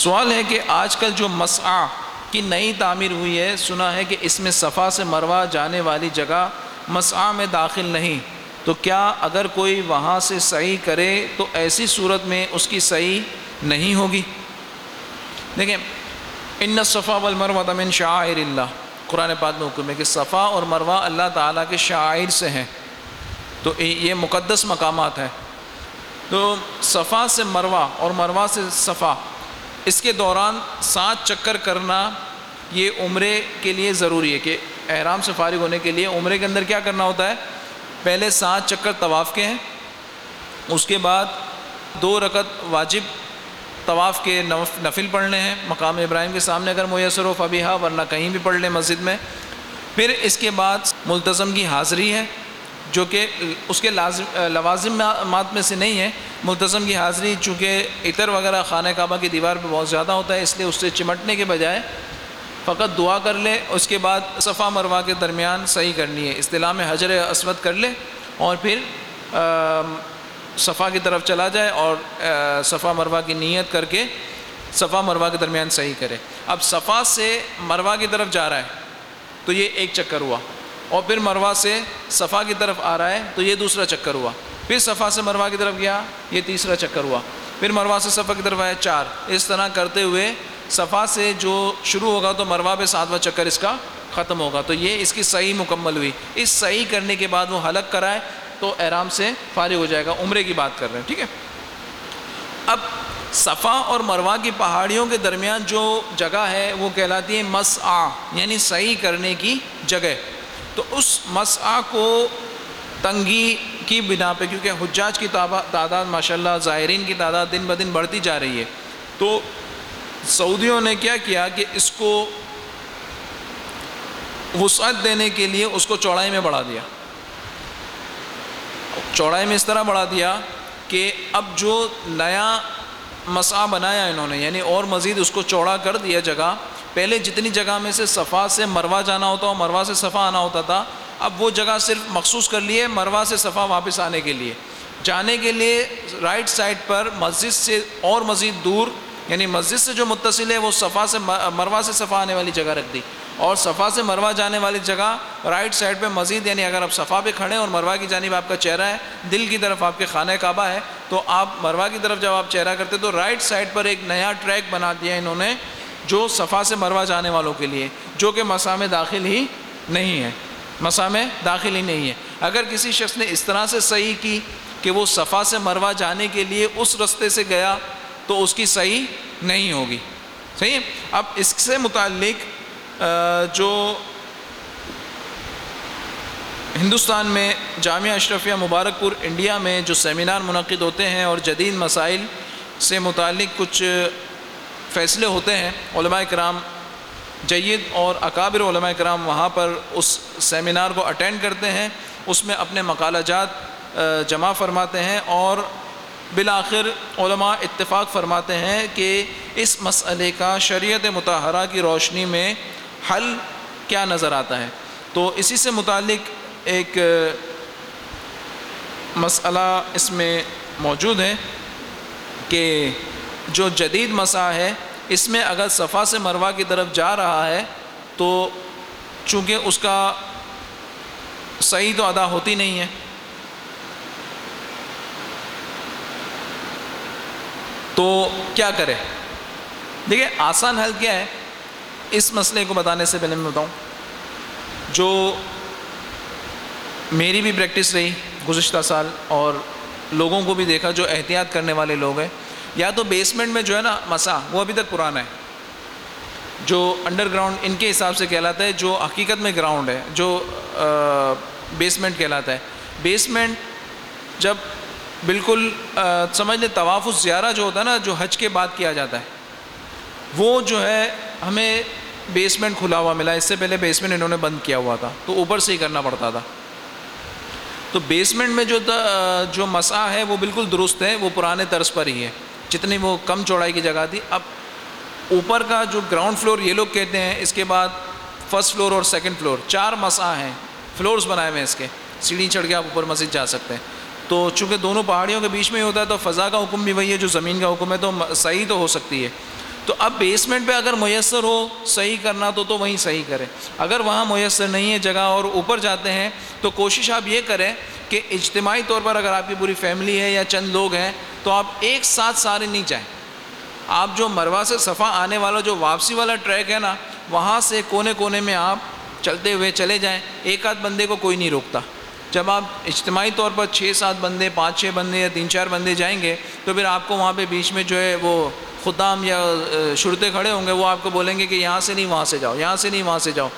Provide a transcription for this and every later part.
سوال ہے کہ آج کل جو مسعہ کی نئی تعمیر ہوئی ہے، سنا ہے کہ اس میں صفا سے مروا جانے والی جگہ مسعہ میں داخل نہیں۔ تو کیا اگر کوئی وہاں سے صحیح کرے تو ایسی صورت میں اس کی صحیح نہیں ہوگی؟ دیکھیں، ان صفا والمروہ من شاعر اللہ۔ قرآن پاک میں حکم ہے کہ صفا اور مروہ اللہ تعالیٰ کے شاعر سے ہیں۔ تو یہ مقدس مقامات ہیں۔ تو صفا سے مروہ اور مروہ سے صفا اس کے دوران سات چکر کرنا یہ عمرے کے لیے ضروری ہے کہ احرام سے فارغ ہونے کے لیے عمرے کے اندر کیا کرنا ہوتا ہے؟ پہلے سات چکر طواف کے ہیں، اس کے بعد دو رکت واجب طواف کے نفل پڑھنے ہیں۔ مقام ابراہیم کے سامنے اگر میسر و فبیہ ورنہ کہیں بھی پڑھ لیں مسجد میں۔ پھر اس کے بعد ملتظم کی حاضری ہے۔ جو کہ اس کے لازم لوازمات میں سے نہیں ہے۔ ملتظم کی حاضری چونکہ عطر وغیرہ خانہ کعبہ کی دیوار پہ بہت زیادہ ہوتا ہے، اس لیے اس سے چمٹنے کے بجائے فقط دعا کر لے، اس کے بعد صفا مروا کے درمیان صحیح کرنی ہے۔ اصطلاح میں حجر اسود کر لے اور پھر صفا کی طرف چلا جائے اور صفا مروا کی نیت کر کے صفا مروا کے درمیان صحیح کرے۔ اب صفا سے مروا کی طرف جا رہا ہے تو یہ ایک چکر ہوا۔ اور پھر مروا سے صفا کی طرف آ رہا ہے، تو یہ دوسرا چکر ہوا۔ پھر صفا سے مروا کی طرف گیا، یہ تیسرا چکر ہوا۔ پھر مروا سے صفا کی طرف آیا چار۔ اس طرح کرتے ہوئے صفا سے جو شروع ہوگا، تو مروا پہ ساتواں چکر اس کا ختم ہوگا۔ تو یہ اس کی صحیح مکمل ہوئی۔ اس صحیح کرنے کے بعد وہ حلق کرائے تو احرام سے فارغ ہو جائے گا۔ عمرے کی بات کر رہے ہیں، ٹھیک ہے؟ اب صفا اور مروا کی پہاڑیوں کے درمیان جو جگہ ہے، وہ کہلاتی ہے مسعہ یعنی صحیح کرنے کی جگہ۔ تو اس مسعہ کو تنگی کی بنا پہ، کیونکہ حجاج کی تعداد ماشاء اللہ کی تعداد دن بدن بڑھتی جا رہی ہے۔ تو سعودیوں نے کیا کیا کہ اس کو وسعت دینے کے لیے اس کو چوڑائی میں بڑھا دیا۔ چوڑائی میں اس طرح بڑھا دیا کہ اب جو نیا مسا بنایا انہوں نے یعنی اور مزید اس کو چوڑا کر دیا جگہ۔ پہلے جتنی جگہ میں سے صفا سے مروا جانا ہوتا اور مروا سے صفا آنا ہوتا تھا، اب وہ جگہ صرف مخصوص کر لیے مروا سے صفا واپس آنے کے لیے۔ جانے کے لیے رائٹ سائڈ پر مسجد سے اور مزید دور یعنی مسجد سے جو متصل ہے، وہ صفا سے مروا سے صفا آنے والی جگہ رکھ دی۔ اور صفا سے مروا جانے والی جگہ رائٹ سائڈ پہ مزید یعنی اگر آپ صفا پہ کھڑے اور مروا کی جانب آپ کا چہرہ ہے، دل کی طرف آپ کے خانہ کعبہ ہے، تو آپ مروا کی طرف جب آپ چہرہ کرتے تو رائٹ سائڈ پر ایک نیا ٹریک بنا دیا انہوں نے جو صفا سے مروا جانے والوں کے لیے، جو کہ مسا میں داخل ہی نہیں ہے۔ مسا میں داخل ہی نہیں ہے۔ اگر کسی شخص نے اس طرح سے صحیح کی کہ وہ صفا سے مروا جانے کے لیے اس رستے سے گیا، تو اس کی صحیح نہیں ہوگی۔ صحیح؟ اب اس سے متعلق جو ہندوستان میں جامعہ اشرفیہ مبارک پور انڈیا میں جو سیمینار منعقد ہوتے ہیں اور جدید مسائل سے متعلق کچھ فیصلے ہوتے ہیں، علماء کرام جید اور اکابر علماء کرام وہاں پر اس سیمینار کو اٹینڈ کرتے ہیں، اس میں اپنے مقالہ جات جمع فرماتے ہیں اور بالآخر علماء اتفاق فرماتے ہیں کہ اس مسئلے کا شریعت متحرہ کی روشنی میں حل کیا نظر آتا ہے؟ تو اسی سے متعلق ایک مسئلہ اس میں موجود ہے کہ جو جدید مسا ہے، اس میں اگر صفا سے مروا کی طرف جا رہا ہے، تو چونکہ اس کا صحیح تو ادا ہوتی نہیں ہے۔ تو کیا کرے؟ دیکھیے، آسان حل کیا ہے؟ اس مسئلے کو بتانے سے پہلے میں بتاؤں۔ جو میری بھی پریکٹس رہی گزشتہ سال اور لوگوں کو بھی دیکھا، جو احتیاط کرنے والے لوگ ہیں، یا تو بیسمنٹ میں جو ہے نا مسا، وہ ابھی تک پرانا ہے۔ جو انڈر گراؤنڈ ان کے حساب سے کہلاتا ہے، جو حقیقت میں گراؤنڈ ہے، جو بیسمنٹ کہلاتا ہے۔ بیسمنٹ جب بالکل سمجھ لیں طواف زیارہ جو ہوتا ہے نا، جو حج کے بعد کیا جاتا ہے، وہ جو ہے ہمیں بیسمنٹ کھلا ہوا ملا۔ اس سے پہلے بیسمنٹ انہوں نے بند کیا ہوا تھا۔ تو اوپر سے ہی کرنا پڑتا تھا۔ تو بیسمنٹ میں جو جو مسا ہے، وہ بالکل درست ہے۔ وہ پرانے طرز پر ہی ہے۔ جتنی وہ کم چوڑائی کی جگہ تھی۔ اب اوپر کا جو گراؤنڈ فلور یہ لوگ کہتے ہیں، اس کے بعد فرسٹ فلور اور سیکنڈ فلور چار مسا ہیں۔ فلورز بنائے ہوئے ہیں اس کے۔ سیڑھی چڑھ کے آپ اوپر مسجد جا سکتے ہیں۔ تو چونکہ دونوں پہاڑیوں کے بیچ میں ہی ہوتا ہے، تو فضا کا حکم بھی وہی ہے، جو زمین کا حکم ہے، تو صحیح تو ہو سکتی ہے۔ تو اب بیسمنٹ پہ اگر میسر ہو صحیح کرنا تو تو وہیں صحیح کرے اگر وہاں میسر نہیں ہے جگہ اور اوپر جاتے ہیں تو کوشش آپ یہ کریں کہ اجتماعی طور پر اگر آپ کی پوری فیملی ہے یا چند لوگ ہیں تو آپ ایک ساتھ سارے نہیں جائیں۔ آپ جو مروا سے صفحہ آنے والا جو واپسی والا ٹریک ہے نا، وہاں سے کونے کونے میں آپ چلتے ہوئے چلے جائیں۔ ایک آدھ بندے کو کوئی نہیں روکتا۔ جب آپ اجتماعی طور پر چھ سات بندے، پانچ چھ بندے یا تین چار بندے جائیں گے، تو پھر آپ کو وہاں پہ بیچ میں جو ہے وہ خدام یا شرتے کھڑے ہوں گے، وہ آپ کو بولیں گے کہ یہاں سے نہیں، وہاں سے جاؤ، یہاں سے نہیں، وہاں سے جاؤ۔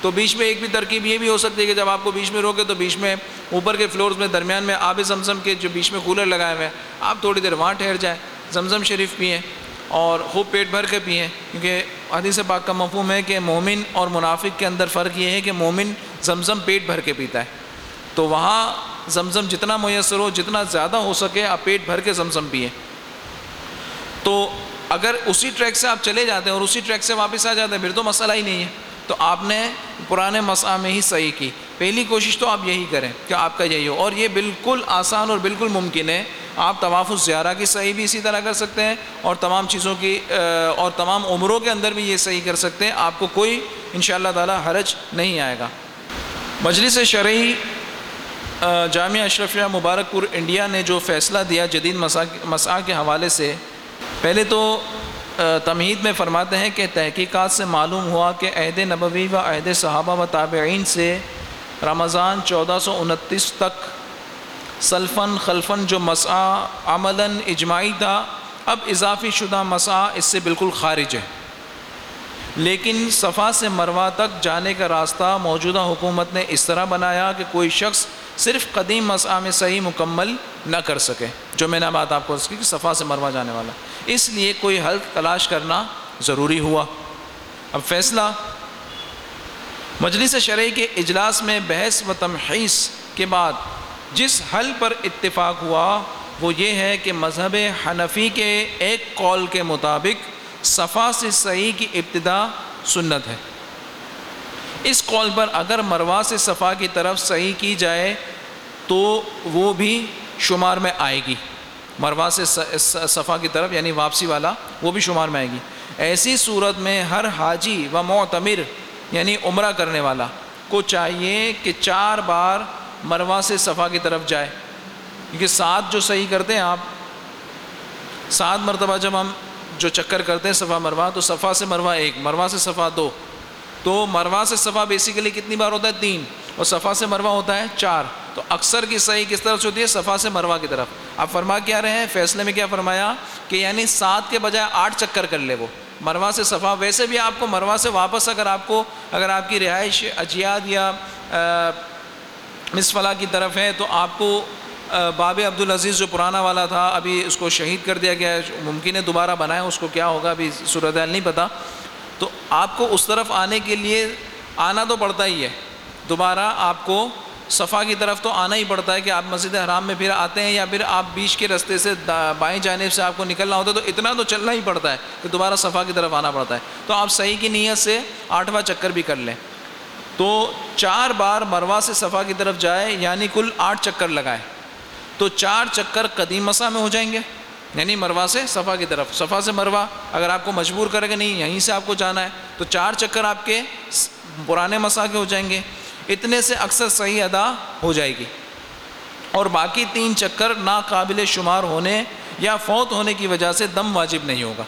تو بیچ میں ایک بھی ترکیب یہ بھی ہو سکتی ہے کہ جب آپ کو بیچ میں روکے تو بیچ میں اوپر کے فلورز میں، درمیان میں آب زمزم کے جو بیچ میں کولر لگائے ہوئے ہیں، آپ تھوڑی دیر وہاں ٹھہر جائیں۔ زمزم شریف پئیں اور خوب پیٹ بھر کے پئیں کیونکہ حدیث پاک کا مفہوم ہے کہ مومن اور منافق کے اندر فرق یہ ہے کہ مومن زمزم پیٹ بھر کے پیتا ہے۔ تو وہاں زمزم جتنا میسر ہو، جتنا زیادہ ہو سکے، آپ پیٹ بھر کے زمزم پئیں تو اگر اسی ٹریک سے آپ چلے جاتے ہیں اور اسی ٹریک سے واپس آ جاتے ہیں، پھر تو مسئلہ ہی نہیں ہے۔ تو آپ نے پرانے مسئلہ میں ہی صحیح کی۔ پہلی کوشش تو آپ یہی کریں کہ آپ کا یہی ہو۔ اور یہ بالکل آسان اور بالکل ممکن ہے۔ آپ طواف الزیارہ کی صحیح بھی اسی طرح کر سکتے ہیں اور تمام چیزوں کی اور تمام عمروں کے اندر بھی یہ صحیح کر سکتے ہیں۔ آپ کو کوئی ان شاء اللہ تعالیٰ حرج نہیں آئے گا۔ مجلس شرعی جامعہ اشرفیہ مبارک پور انڈیا نے جو فیصلہ دیا جدید مسا کے حوالے سے، پہلے تو تمہید میں فرماتے ہیں کہ تحقیقات سے معلوم ہوا کہ عہد نبوی و عہد صحابہ و تابعین سے رمضان چودہ سو انتیس تک سلفن خلفن جو مسعہ عملاً اجماعی تھا، اب اضافی شدہ مسعہ اس سے بالکل خارج ہے۔ لیکن صفا سے مروا تک جانے کا راستہ موجودہ حکومت نے اس طرح بنایا کہ کوئی شخص صرف قدیم مسعہ میں صحیح مکمل نہ کر سکے، جو میں نے بات آپ کو اس کی کہ صفا سے مروا جانے والا۔ اس لیے کوئی حل تلاش کرنا ضروری ہوا۔ اب فیصلہ۔ مجلس شرعی کے اجلاس میں بحث و تمحیص کے بعد جس حل پر اتفاق ہوا، وہ یہ ہے کہ مذہب حنفی کے ایک قول کے مطابق صفا سے صحیح کی ابتدا سنت ہے۔ اس قول پر اگر مروا سے صفا کی طرف صحیح کی جائے تو وہ بھی شمار میں آئے گی۔ مروا سے صفا کی طرف یعنی واپسی والا وہ بھی شمار میں آئے گی۔ ایسی صورت میں ہر حاجی و معتمر یعنی عمرہ کرنے والا کو چاہیے کہ چار بار مروا سے صفا کی طرف جائے۔ کیونکہ سات جو صحیح کرتے ہیں آپ، سات مرتبہ جب ہم جو چکر کرتے ہیں صفا مروا تو صفا سے مروا ایک مروا سے صفا دو۔ تو مروا سے صفا بیسیکلی کتنی بار ہوتا ہے؟ تین. اور صفا سے مروا ہوتا ہے چار. تو اکثر کی صحیح کس طرف سے ہوتی ہے؟ صفا سے مروا کی طرف. آپ فرما کیا رہے ہیں؟ فیصلے میں کیا فرمایا؟ کہ یعنی سات کے بجائے آٹھ چکر کر لے وہ. مروا سے صفا. ویسے بھی آپ کو مروا سے واپس اگر آپ کو اگر آپ کی رہائش اجیاد یا مصفلا کی طرف ہے، تو آپ کو باب عبدالعزیز جو پرانا والا تھا، ابھی اس کو شہید کر دیا گیا ہے، ممکن ہے دوبارہ بنائیں اس کو کیا ہوگا؟ ابھی صورتحال نہیں پتہ تو آپ کو اس طرف آنے کے لیے آنا تو پڑتا ہی ہے۔ دوبارہ آپ کو صفا کی طرف تو آنا ہی پڑتا ہے کہ آپ مسجد حرام میں پھر آتے ہیں یا پھر آپ بیچ کے رستے سے بائیں جانب سے آپ کو نکلنا ہوتا ہے تو اتنا تو چلنا ہی پڑتا ہے کہ دوبارہ صفا کی طرف آنا پڑتا ہے۔ تو آپ صحیح کی نیت سے آٹھواں چکر بھی کر لیں۔ تو چار بار مروا سے صفا کی طرف جائے یعنی کل آٹھ چکر لگائے۔ تو چار چکر قدیم مسا میں ہو جائیں گے۔ یعنی مروا سے صفا کی طرف۔ صفا سے مروا اگر آپ کو مجبور کرے گا نہیں، یہیں سے آپ کو جانا ہے، تو چار چکر آپ کے پرانے مسا کے ہو جائیں گے۔ اتنے سے اکثر صحیح ادا ہو جائے گی۔ اور باقی تین چکر ناقابل شمار ہونے یا فوت ہونے کی وجہ سے دم واجب نہیں ہوگا۔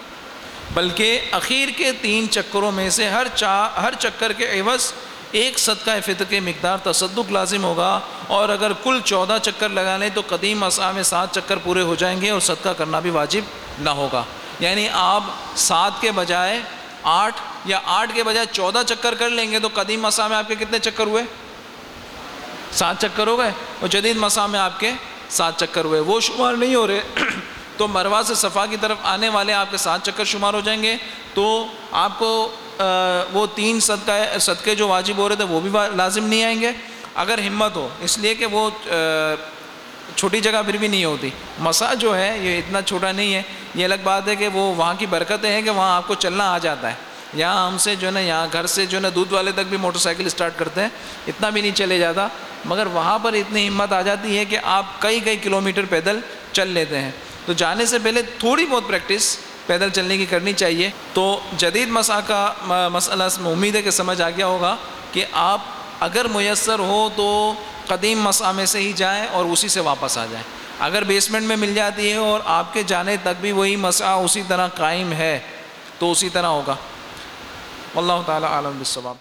بلکہ اخیر کے تین چکروں میں سے ہر چا ہر چکر کے عوض ایک صدقہ فطر کے مقدار تصدق لازم ہوگا اور اگر کل چودہ چکر لگا لیں تو قدیم مسا میں سات چکر پورے ہو جائیں گے اور صدقہ کرنا بھی واجب نہ ہوگا۔ یعنی آپ سات کے بجائے آٹھ یا آٹھ کے بجائے چودہ چکر کر لیں گے تو قدیم مسا میں آپ کے کتنے چکر ہوئے؟ سات چکر ہو گئے اور جدید مسا میں آپ کے سات چکر ہوئے۔ وہ شمار نہیں ہو رہے۔ تو مروا سے صفا کی طرف آنے والے آپ کے سات چکر شمار ہو جائیں گے۔ تو آپ کو وہ تین صدقہ، صدقے جو واجب ہو رہے تھے، وہ بھی لازم نہیں آئیں گے۔ اگر ہمت ہو، اس لیے کہ وہ چھوٹی جگہ پھر بھی نہیں ہوتی۔ مسا جو ہے، یہ اتنا چھوٹا نہیں ہے۔ یہ الگ بات ہے کہ وہ وہاں کی برکتیں ہیں کہ وہاں آپ کو چلنا آ جاتا ہے۔ یہاں ہم سے جو ہے نا، یہاں گھر سے جو ہے نا، دودھ والے تک بھی موٹر سائیکل اسٹارٹ کرتے ہیں۔ اتنا بھی نہیں چلے جاتا۔ مگر وہاں پر اتنی ہمت آ جاتی ہے کہ آپ کئی کئی کلومیٹر پیدل چل لیتے ہیں۔ تو جانے سے پہلے تھوڑی بہت پریکٹس پیدل چلنے کی کرنی چاہیے۔ تو جدید مسا کا مسئلہ امید ہے کہ سمجھ آ گیا ہوگا کہ آپ اگر میسر ہو تو قدیم مسا میں سے ہی جائیں اور اسی سے واپس آ جائیں۔ اگر بیسمنٹ میں مل جاتی ہے اور آپ کے جانے تک بھی وہی مسا اسی طرح قائم ہے تو اسی طرح ہوگا۔ اللہ تعالیٰ عالم بالصواب۔